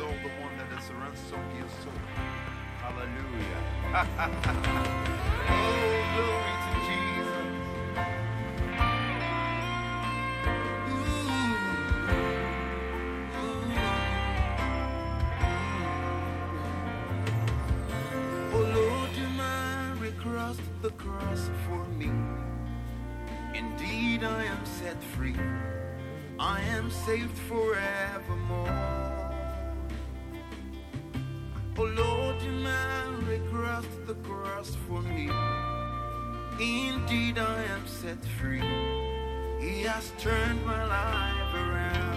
soul, the one that has ransomed your soul. Hallelujah. oh, glory to Jesus. Ooh, Lord, you might cross the cross for me. Indeed, I am set free. I am saved forevermore. Oh Lord, you may regret the cross for me. Indeed, I am set free. He has turned my life around.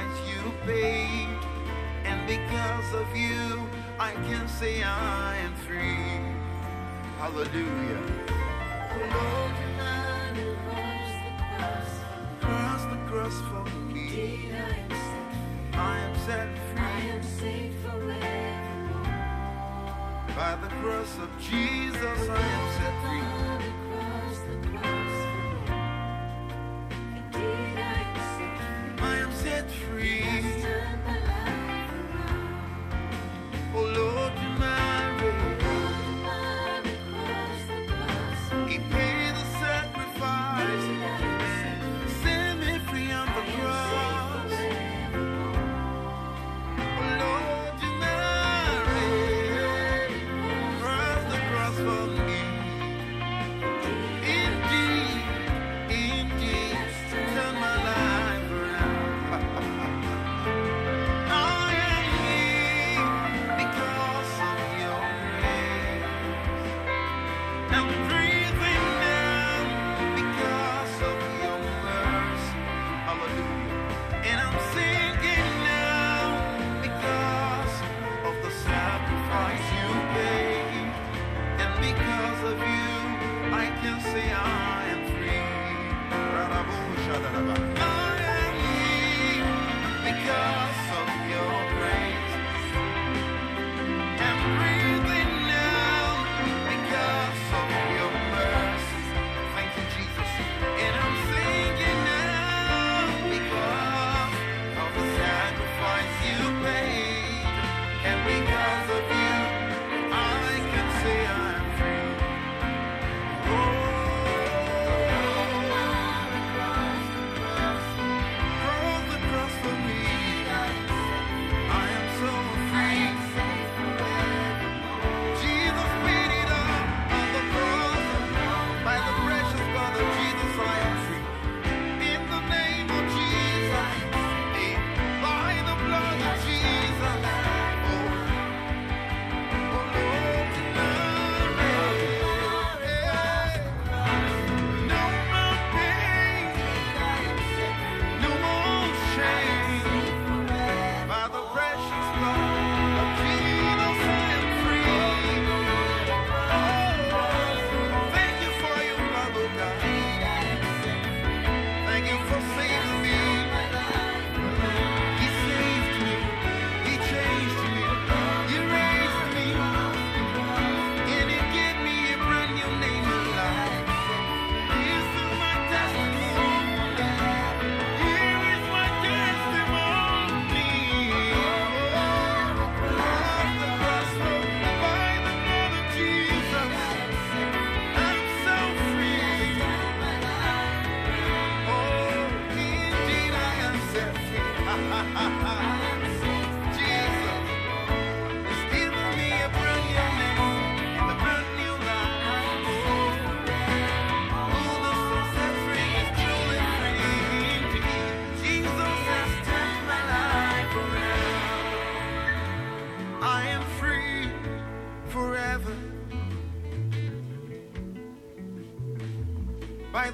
price you paid. And because of you, I can say I am free. Hallelujah. Lord, you died across the cross. Cross the cross for me. Indeed, I am set free. I am set free. I am saved forevermore. By the cross of Jesus, I am set free.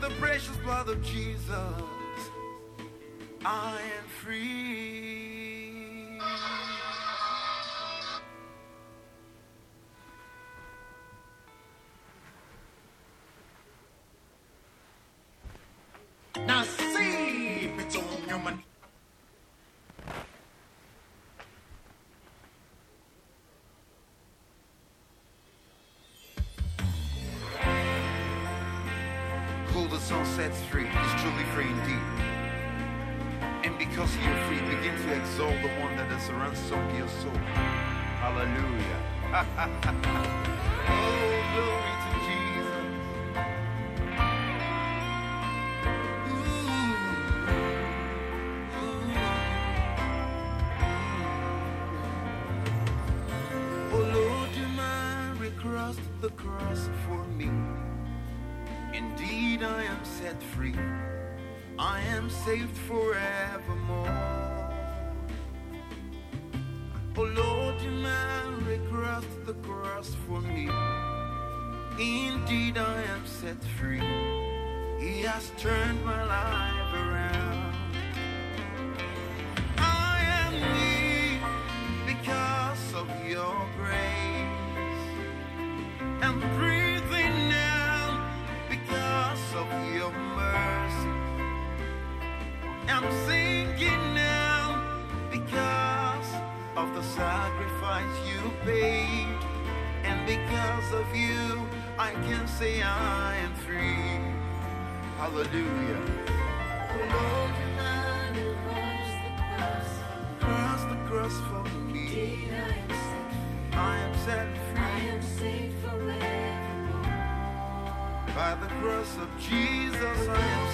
the precious blood of Jesus, I am free. Now see if it's all your money. gold that song sets free is truly free indeed. And because you are free, begin to exalt the one that has ransomed your soul. Hallelujah. oh, glory to Jesus. Ooh. Ooh. Oh, Lord, you crossed the cross for me. Indeed, I am set free. I am saved forevermore. Oh Lord, you Mary the cross for me. Indeed, I am set free. He has turned my life. because of you, I can say I am free. Hallelujah. Lord, you died and cross the cross. Cross the cross for me. Indeed, I am set. I am set free. I am saved forevermore. By the cross of Jesus, I am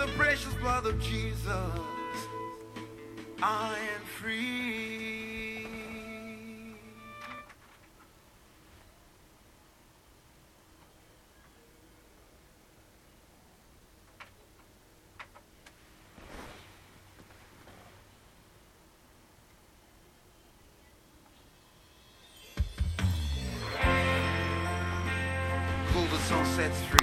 the precious blood of Jesus, I am free. Cool the.